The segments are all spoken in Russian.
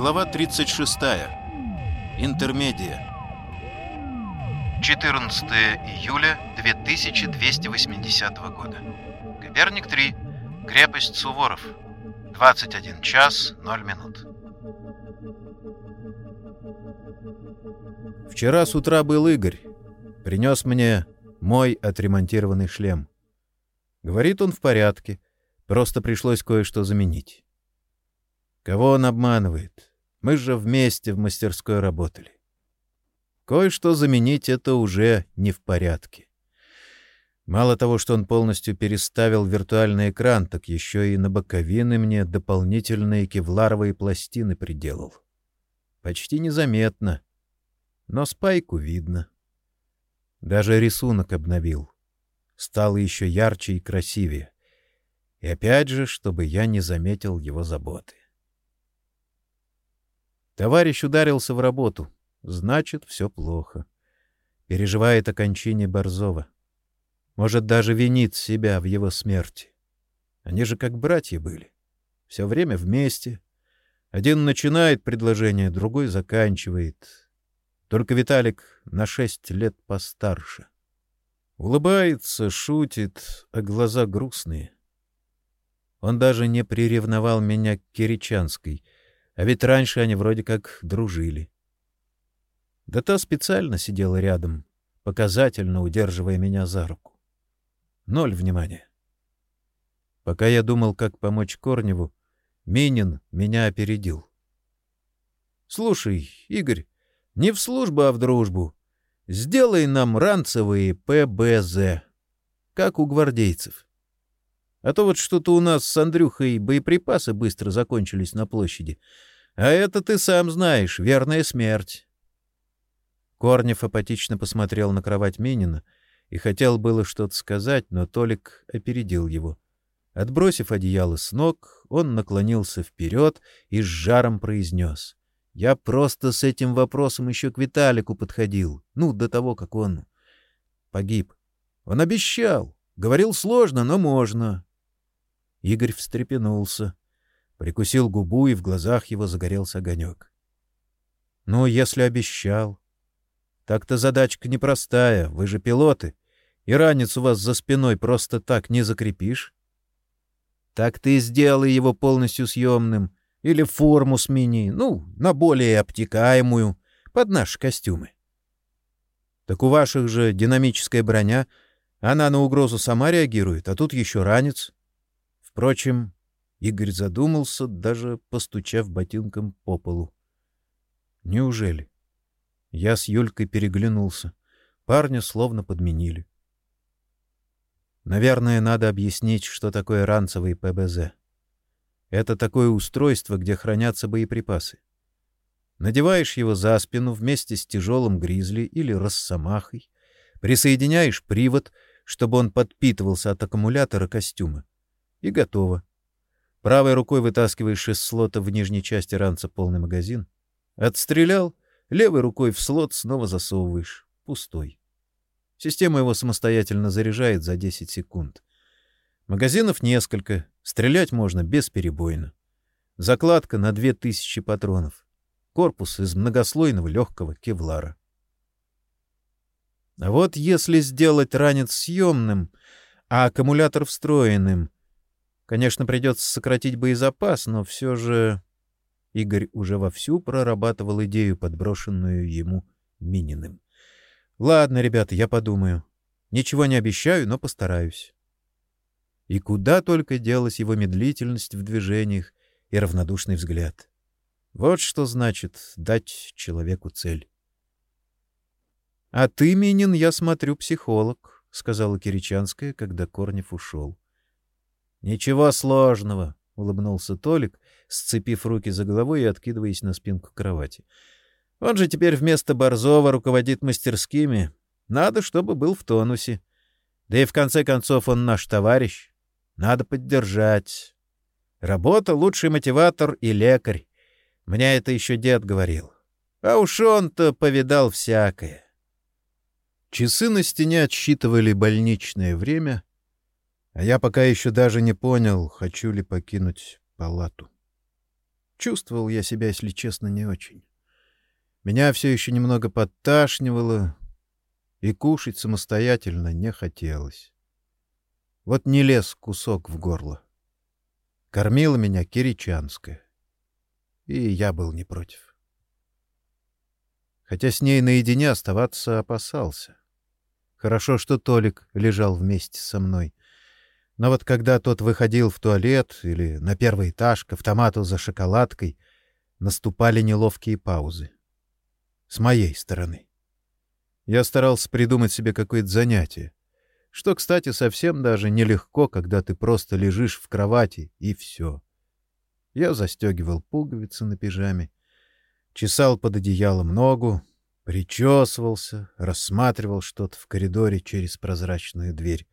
Глава 36. Интермедия. 14 июля 2280 года. Коперник 3. Крепость Суворов. 21 час 0 минут. Вчера с утра был Игорь. Принес мне мой отремонтированный шлем. Говорит, он в порядке. Просто пришлось кое-что заменить. Кого он обманывает? Мы же вместе в мастерской работали. Кое-что заменить — это уже не в порядке. Мало того, что он полностью переставил виртуальный экран, так еще и на боковины мне дополнительные кевларовые пластины приделал. Почти незаметно, но спайку видно. Даже рисунок обновил. Стал еще ярче и красивее. И опять же, чтобы я не заметил его заботы. Товарищ ударился в работу. Значит, все плохо. Переживает о кончине Борзова. Может, даже винит себя в его смерти. Они же как братья были. Все время вместе. Один начинает предложение, другой заканчивает. Только Виталик на шесть лет постарше. Улыбается, шутит, а глаза грустные. Он даже не приревновал меня к Киричанской — а ведь раньше они вроде как дружили. Да та специально сидела рядом, показательно удерживая меня за руку. Ноль внимания. Пока я думал, как помочь Корневу, Минин меня опередил. — Слушай, Игорь, не в службу, а в дружбу. Сделай нам ранцевые ПБЗ, как у гвардейцев. А то вот что-то у нас с Андрюхой боеприпасы быстро закончились на площади. А это ты сам знаешь, верная смерть. Корнев апатично посмотрел на кровать Минина и хотел было что-то сказать, но Толик опередил его. Отбросив одеяло с ног, он наклонился вперед и с жаром произнес. — Я просто с этим вопросом еще к Виталику подходил, ну, до того, как он погиб. Он обещал. Говорил сложно, но можно. Игорь встрепенулся, прикусил губу, и в глазах его загорелся огонек. — Ну, если обещал. Так-то задачка непростая, вы же пилоты, и ранец у вас за спиной просто так не закрепишь. Так ты сделай его полностью съемным, или форму смени, ну, на более обтекаемую, под наши костюмы. Так у ваших же динамическая броня, она на угрозу сама реагирует, а тут еще ранец. Впрочем, Игорь задумался, даже постучав ботинком по полу. Неужели? Я с Юлькой переглянулся. Парня словно подменили. Наверное, надо объяснить, что такое ранцевый ПБЗ. Это такое устройство, где хранятся боеприпасы. Надеваешь его за спину вместе с тяжелым гризли или росомахой, присоединяешь привод, чтобы он подпитывался от аккумулятора костюма, и готово. Правой рукой вытаскиваешь из слота в нижней части ранца полный магазин. Отстрелял, левой рукой в слот снова засовываешь. Пустой. Система его самостоятельно заряжает за 10 секунд. Магазинов несколько, стрелять можно бесперебойно. Закладка на 2000 патронов. Корпус из многослойного легкого кевлара. А вот если сделать ранец съемным, а аккумулятор встроенным — Конечно, придется сократить боезапас, но все же... Игорь уже вовсю прорабатывал идею, подброшенную ему Мининым. «Ладно, ребята, я подумаю. Ничего не обещаю, но постараюсь». И куда только делась его медлительность в движениях и равнодушный взгляд. Вот что значит дать человеку цель. — А ты, Минин, я смотрю, психолог, — сказала Киричанская, когда Корнев ушел. Ничего сложного, улыбнулся Толик, сцепив руки за головой и откидываясь на спинку кровати. Он же теперь вместо Борзова руководит мастерскими. Надо, чтобы был в тонусе. Да и в конце концов он наш товарищ. Надо поддержать. Работа — лучший мотиватор и лекарь. Мне это еще дед говорил. А уж он-то повидал всякое. Часы на стене отсчитывали больничное время, а я пока еще даже не понял, хочу ли покинуть палату. Чувствовал я себя, если честно, не очень. Меня все еще немного подташнивало, и кушать самостоятельно не хотелось. Вот не лез кусок в горло. Кормила меня Киричанская. И я был не против. Хотя с ней наедине оставаться опасался. Хорошо, что Толик лежал вместе со мной. Но вот когда тот выходил в туалет или на первый этаж к автомату за шоколадкой, наступали неловкие паузы. С моей стороны. Я старался придумать себе какое-то занятие, что, кстати, совсем даже нелегко, когда ты просто лежишь в кровати, и все. Я застегивал пуговицы на пижаме, чесал под одеялом ногу, причесывался, рассматривал что-то в коридоре через прозрачную дверь.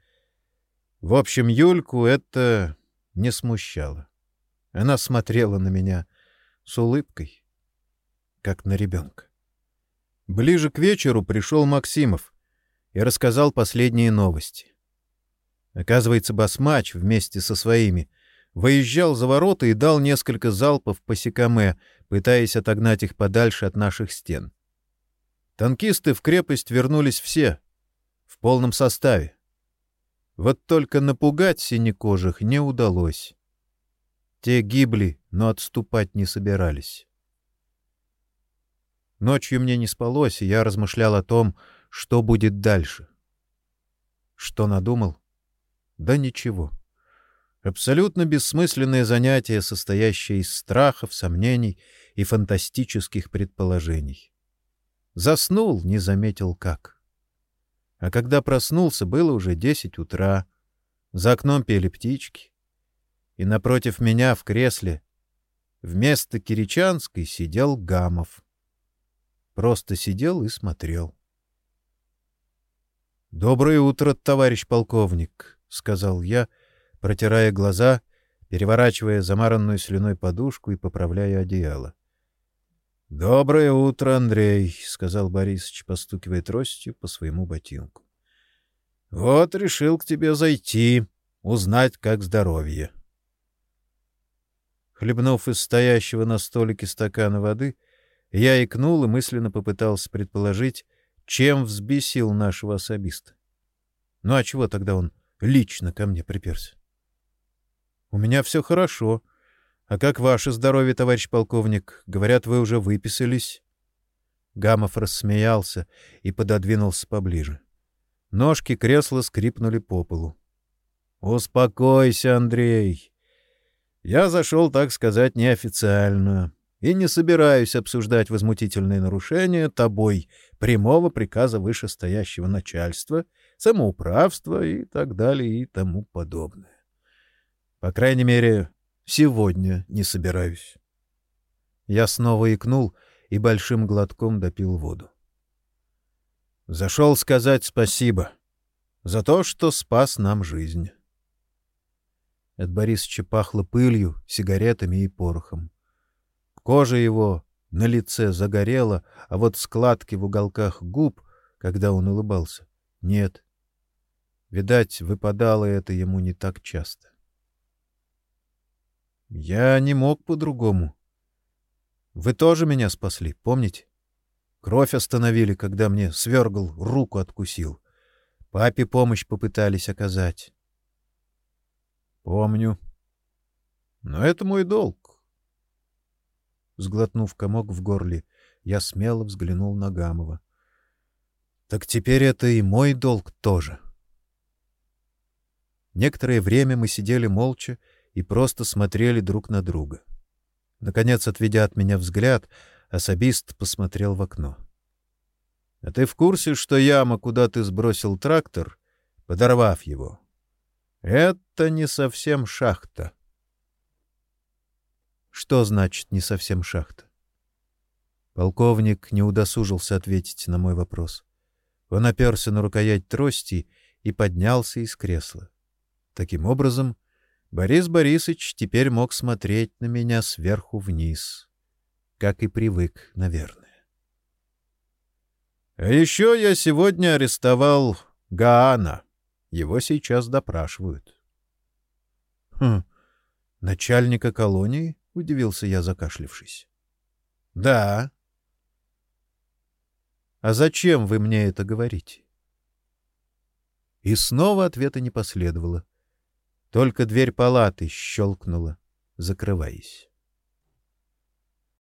В общем, Юльку это не смущало. Она смотрела на меня с улыбкой, как на ребенка. Ближе к вечеру пришел Максимов и рассказал последние новости. Оказывается, Басмач вместе со своими выезжал за ворота и дал несколько залпов по Сикаме, пытаясь отогнать их подальше от наших стен. Танкисты в крепость вернулись все, в полном составе. Вот только напугать синекожих не удалось. Те гибли, но отступать не собирались. Ночью мне не спалось, и я размышлял о том, что будет дальше. Что надумал? Да ничего. Абсолютно бессмысленное занятие, состоящее из страхов, сомнений и фантастических предположений. Заснул, не заметил как. А когда проснулся, было уже десять утра. За окном пели птички. И напротив меня в кресле вместо Киричанской сидел Гамов. Просто сидел и смотрел. «Доброе утро, товарищ полковник», — сказал я, протирая глаза, переворачивая замаранную слюной подушку и поправляя одеяло. — Доброе утро, Андрей, — сказал Борисович, постукивая тростью по своему ботинку. — Вот решил к тебе зайти, узнать, как здоровье. Хлебнув из стоящего на столике стакана воды, я икнул и мысленно попытался предположить, чем взбесил нашего особиста. Ну а чего тогда он лично ко мне приперся? — У меня все хорошо, — а как ваше здоровье, товарищ полковник? Говорят, вы уже выписались. Гамов рассмеялся и пододвинулся поближе. Ножки кресла скрипнули по полу. Успокойся, Андрей. Я зашел, так сказать, неофициально и не собираюсь обсуждать возмутительные нарушения тобой прямого приказа вышестоящего начальства, самоуправства и так далее и тому подобное. По крайней мере, Сегодня не собираюсь. Я снова икнул и большим глотком допил воду. Зашел сказать спасибо за то, что спас нам жизнь. От Борисовича пахло пылью, сигаретами и порохом. Кожа его на лице загорела, а вот складки в уголках губ, когда он улыбался, нет. Видать, выпадало это ему не так часто. Я не мог по-другому. Вы тоже меня спасли, помните? Кровь остановили, когда мне свергл, руку откусил. Папе помощь попытались оказать. Помню. Но это мой долг. Сглотнув комок в горле, я смело взглянул на Гамова. Так теперь это и мой долг тоже. Некоторое время мы сидели молча и просто смотрели друг на друга. Наконец, отведя от меня взгляд, особист посмотрел в окно. — А ты в курсе, что яма, куда ты сбросил трактор, подорвав его? — Это не совсем шахта. — Что значит «не совсем шахта»? Полковник не удосужился ответить на мой вопрос. Он оперся на рукоять трости и поднялся из кресла. Таким образом, Борис Борисович теперь мог смотреть на меня сверху вниз, как и привык, наверное. А еще я сегодня арестовал Гаана. Его сейчас допрашивают. Хм, начальника колонии, удивился я, закашлившись. Да. А зачем вы мне это говорите? И снова ответа не последовало. Только дверь палаты щелкнула, закрываясь.